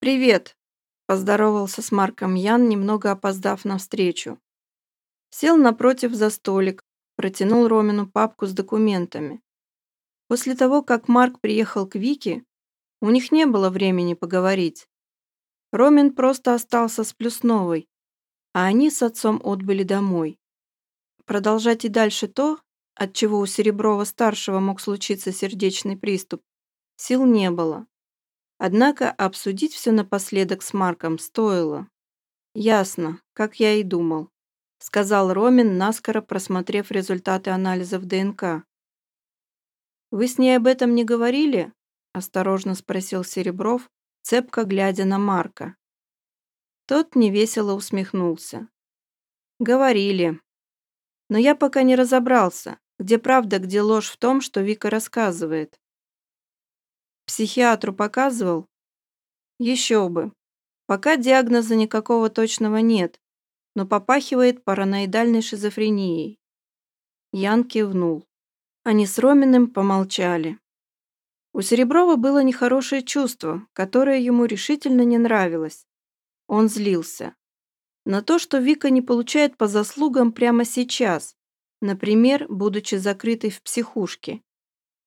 «Привет!» – поздоровался с Марком Ян, немного опоздав на встречу. Сел напротив за столик, протянул Ромину папку с документами. После того, как Марк приехал к Вике, у них не было времени поговорить. Ромин просто остался с Плюсновой, а они с отцом отбыли домой. Продолжать и дальше то, от чего у Сереброва-старшего мог случиться сердечный приступ, сил не было. Однако обсудить все напоследок с Марком стоило. «Ясно, как я и думал», — сказал Ромин, наскоро просмотрев результаты анализов ДНК. «Вы с ней об этом не говорили?» — осторожно спросил Серебров, цепко глядя на Марка. Тот невесело усмехнулся. «Говорили. Но я пока не разобрался, где правда, где ложь в том, что Вика рассказывает. Психиатру показывал? Еще бы. Пока диагноза никакого точного нет, но попахивает параноидальной шизофренией. Ян кивнул. Они с Роминым помолчали. У Сереброва было нехорошее чувство, которое ему решительно не нравилось. Он злился. На то, что Вика не получает по заслугам прямо сейчас, например, будучи закрытой в психушке,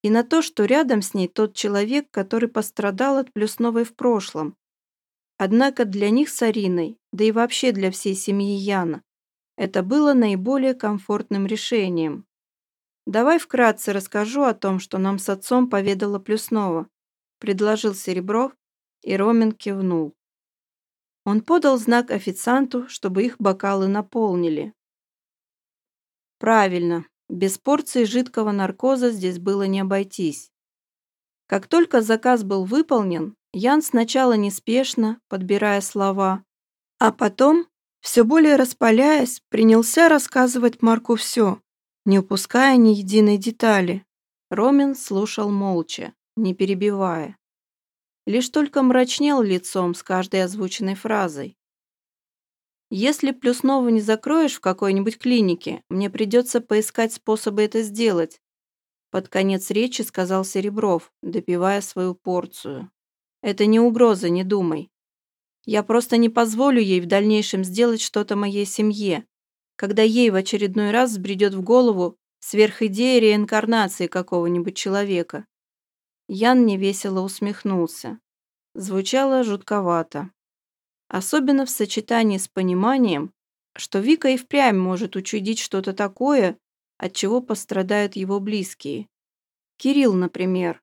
и на то, что рядом с ней тот человек, который пострадал от Плюсновой в прошлом. Однако для них с Ариной, да и вообще для всей семьи Яна, это было наиболее комфортным решением. «Давай вкратце расскажу о том, что нам с отцом поведала Плюснова», предложил Серебров, и Ромин кивнул. Он подал знак официанту, чтобы их бокалы наполнили. Правильно, без порции жидкого наркоза здесь было не обойтись. Как только заказ был выполнен, Ян сначала неспешно, подбирая слова, а потом, все более распаляясь, принялся рассказывать Марку все, не упуская ни единой детали. Ромин слушал молча, не перебивая. Лишь только мрачнел лицом с каждой озвученной фразой. «Если Плюснова не закроешь в какой-нибудь клинике, мне придется поискать способы это сделать», под конец речи сказал Серебров, допивая свою порцию. «Это не угроза, не думай. Я просто не позволю ей в дальнейшем сделать что-то моей семье, когда ей в очередной раз взбредет в голову сверхидея реинкарнации какого-нибудь человека. Ян невесело усмехнулся. Звучало жутковато. Особенно в сочетании с пониманием, что Вика и впрямь может учудить что-то такое, от чего пострадают его близкие. Кирилл, например.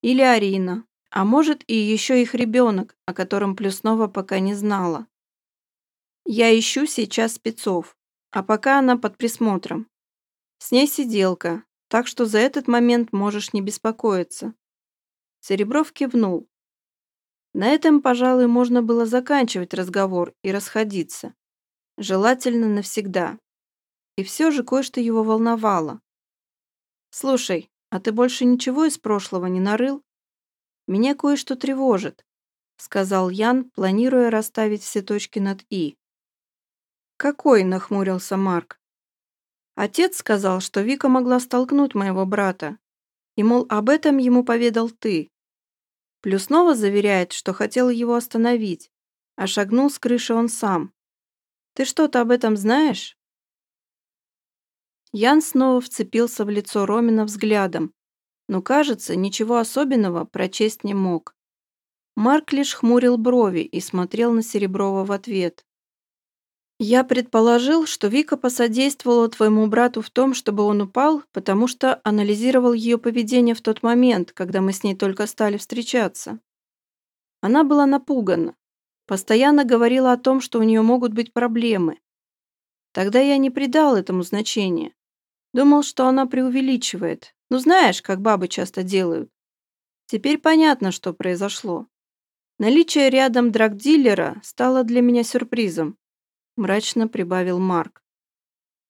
Или Арина. А может и еще их ребенок, о котором Плюснова пока не знала. Я ищу сейчас спецов. А пока она под присмотром. С ней сиделка, так что за этот момент можешь не беспокоиться. Серебров кивнул. На этом, пожалуй, можно было заканчивать разговор и расходиться. Желательно навсегда. И все же кое-что его волновало. «Слушай, а ты больше ничего из прошлого не нарыл? Меня кое-что тревожит», — сказал Ян, планируя расставить все точки над «и». «Какой?» – нахмурился Марк. «Отец сказал, что Вика могла столкнуть моего брата, и, мол, об этом ему поведал ты. Плюс снова заверяет, что хотел его остановить, а шагнул с крыши он сам. Ты что-то об этом знаешь?» Ян снова вцепился в лицо Ромина взглядом, но, кажется, ничего особенного прочесть не мог. Марк лишь хмурил брови и смотрел на Сереброва в ответ. Я предположил, что Вика посодействовала твоему брату в том, чтобы он упал, потому что анализировал ее поведение в тот момент, когда мы с ней только стали встречаться. Она была напугана, постоянно говорила о том, что у нее могут быть проблемы. Тогда я не придал этому значения. Думал, что она преувеличивает. Ну знаешь, как бабы часто делают. Теперь понятно, что произошло. Наличие рядом драгдилера стало для меня сюрпризом мрачно прибавил Марк.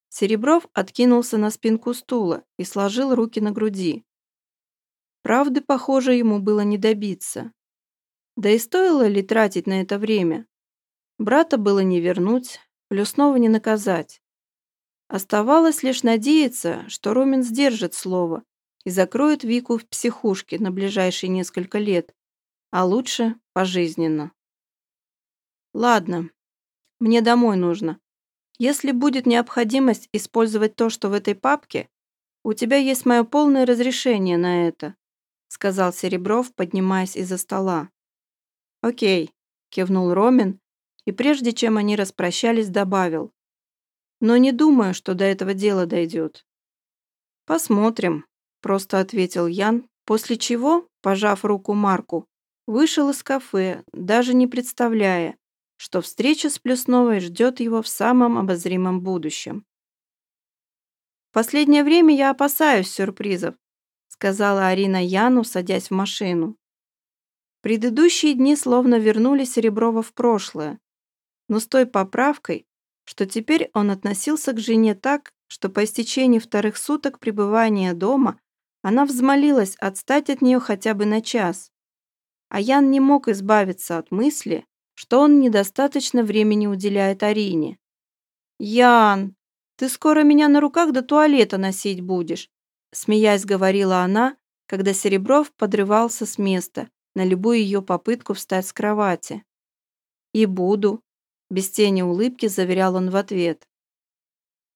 Серебров откинулся на спинку стула и сложил руки на груди. Правды, похоже, ему было не добиться. Да и стоило ли тратить на это время? Брата было не вернуть, плюс снова не наказать. Оставалось лишь надеяться, что Ромин сдержит слово и закроет Вику в психушке на ближайшие несколько лет, а лучше пожизненно. Ладно, мне домой нужно. Если будет необходимость использовать то, что в этой папке, у тебя есть мое полное разрешение на это», сказал Серебров, поднимаясь из-за стола. «Окей», кивнул Ромин и прежде чем они распрощались, добавил. «Но не думаю, что до этого дела дойдет». «Посмотрим», – просто ответил Ян, после чего, пожав руку Марку, вышел из кафе, даже не представляя, что встреча с Плюсновой ждет его в самом обозримом будущем. «Последнее время я опасаюсь сюрпризов», сказала Арина Яну, садясь в машину. Предыдущие дни словно вернули Сереброва в прошлое, но с той поправкой, что теперь он относился к жене так, что по истечении вторых суток пребывания дома она взмолилась отстать от нее хотя бы на час. А Ян не мог избавиться от мысли, что он недостаточно времени уделяет Арине. «Ян, ты скоро меня на руках до туалета носить будешь», смеясь говорила она, когда Серебров подрывался с места на любую ее попытку встать с кровати. «И буду», – без тени улыбки заверял он в ответ.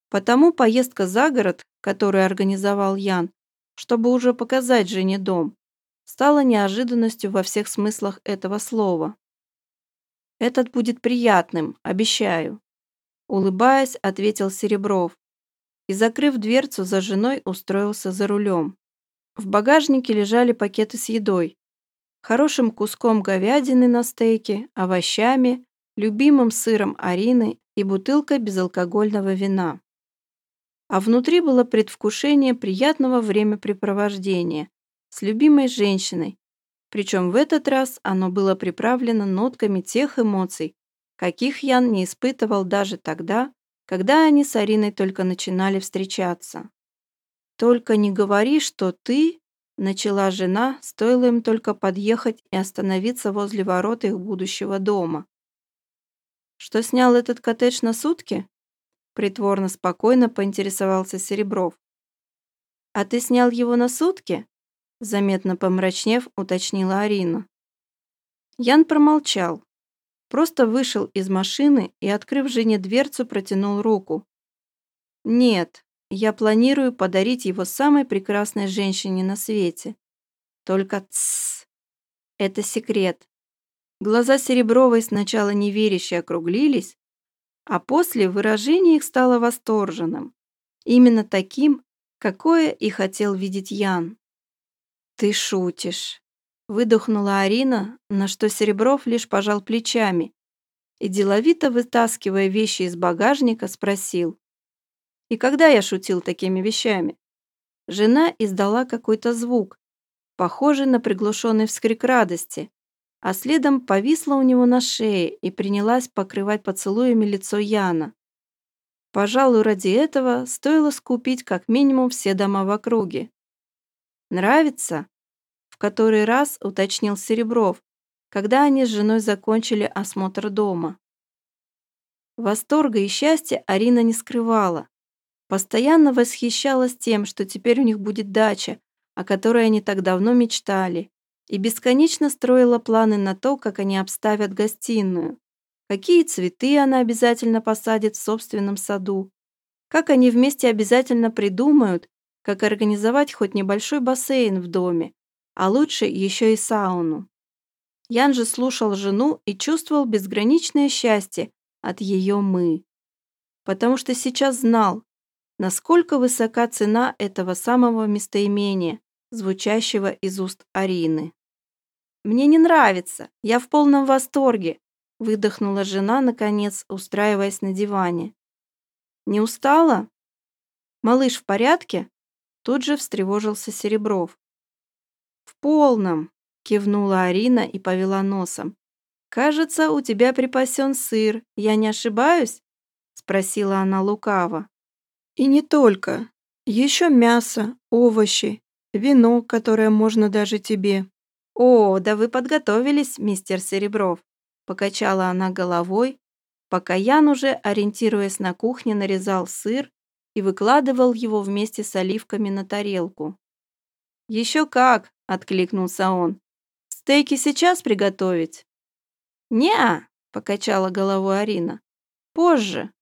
Потому поездка за город, которую организовал Ян, чтобы уже показать жене дом, стала неожиданностью во всех смыслах этого слова. Этот будет приятным, обещаю. Улыбаясь, ответил Серебров и, закрыв дверцу за женой, устроился за рулем. В багажнике лежали пакеты с едой, хорошим куском говядины на стейке, овощами, любимым сыром Арины и бутылкой безалкогольного вина. А внутри было предвкушение приятного времяпрепровождения с любимой женщиной, причем в этот раз оно было приправлено нотками тех эмоций, каких Ян не испытывал даже тогда, когда они с Ариной только начинали встречаться. «Только не говори, что ты...» — начала жена, стоило им только подъехать и остановиться возле ворот их будущего дома. «Что снял этот коттедж на сутки?» Притворно спокойно поинтересовался Серебров. «А ты снял его на сутки?» Заметно помрачнев, уточнила Арина. Ян промолчал. Просто вышел из машины и, открыв жене дверцу, протянул руку. «Нет, я планирую подарить его самой прекрасной женщине на свете. Только тссс, это секрет». Глаза Серебровой сначала неверяще округлились, а после выражение их стало восторженным. Именно таким, какое и хотел видеть Ян. «Ты шутишь», — выдохнула Арина, на что Серебров лишь пожал плечами и, деловито вытаскивая вещи из багажника, спросил. «И когда я шутил такими вещами?» Жена издала какой-то звук, похожий на приглушенный вскрик радости, а следом повисла у него на шее и принялась покрывать поцелуями лицо Яна. Пожалуй, ради этого стоило скупить как минимум все дома в округе. «Нравится?» — в который раз уточнил Серебров, когда они с женой закончили осмотр дома. Восторга и счастья Арина не скрывала. Постоянно восхищалась тем, что теперь у них будет дача, о которой они так давно мечтали, и бесконечно строила планы на то, как они обставят гостиную, какие цветы она обязательно посадит в собственном саду, как они вместе обязательно придумают, как организовать хоть небольшой бассейн в доме, а лучше еще и сауну. Ян же слушал жену и чувствовал безграничное счастье от ее «мы». Потому что сейчас знал, насколько высока цена этого самого местоимения, звучащего из уст Арины. «Мне не нравится, я в полном восторге», выдохнула жена, наконец, устраиваясь на диване. «Не устала? Малыш в порядке?» Тут же встревожился Серебров. «В полном!» – кивнула Арина и повела носом. «Кажется, у тебя припасен сыр, я не ошибаюсь?» – спросила она лукаво. «И не только. Еще мясо, овощи, вино, которое можно даже тебе». «О, да вы подготовились, мистер Серебров!» – покачала она головой, пока Ян уже, ориентируясь на кухне, нарезал сыр и выкладывал его вместе с оливками на тарелку. «Еще как!» – откликнулся он. «Стейки сейчас приготовить?» «Не-а!» — покачала головой Арина. «Позже».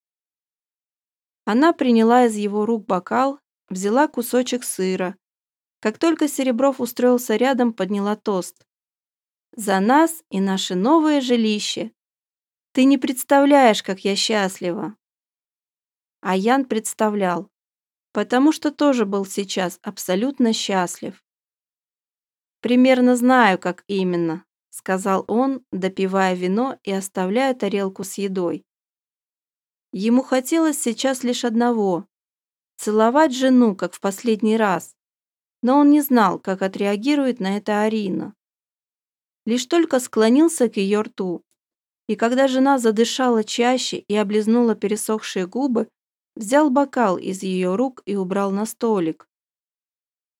Она приняла из его рук бокал, взяла кусочек сыра. Как только Серебров устроился рядом, подняла тост. «За нас и наше новое жилище. Ты не представляешь, как я счастлива». А Ян представлял, потому что тоже был сейчас абсолютно счастлив. «Примерно знаю, как именно», — сказал он, допивая вино и оставляя тарелку с едой. Ему хотелось сейчас лишь одного — целовать жену, как в последний раз, но он не знал, как отреагирует на это Арина. Лишь только склонился к ее рту, и когда жена задышала чаще и облизнула пересохшие губы, взял бокал из ее рук и убрал на столик.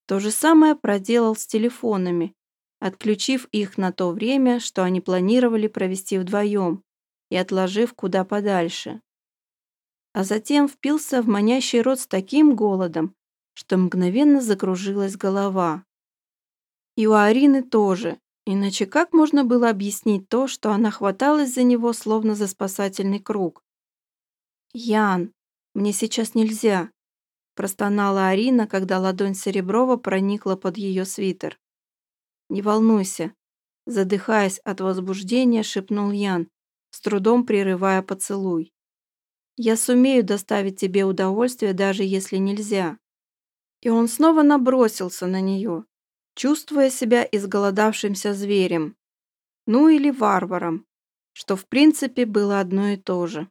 То же самое проделал с телефонами, отключив их на то время, что они планировали провести вдвоем, и отложив куда подальше. А затем впился в манящий рот с таким голодом, что мгновенно закружилась голова. И у Арины тоже, иначе как можно было объяснить то, что она хваталась за него, словно за спасательный круг? «Ян, мне сейчас нельзя», простонала Арина, когда ладонь Сереброва проникла под ее свитер. «Не волнуйся», задыхаясь от возбуждения, шепнул Ян, с трудом прерывая поцелуй. «Я сумею доставить тебе удовольствие, даже если нельзя». И он снова набросился на нее, чувствуя себя изголодавшимся зверем, ну или варваром, что в принципе было одно и то же.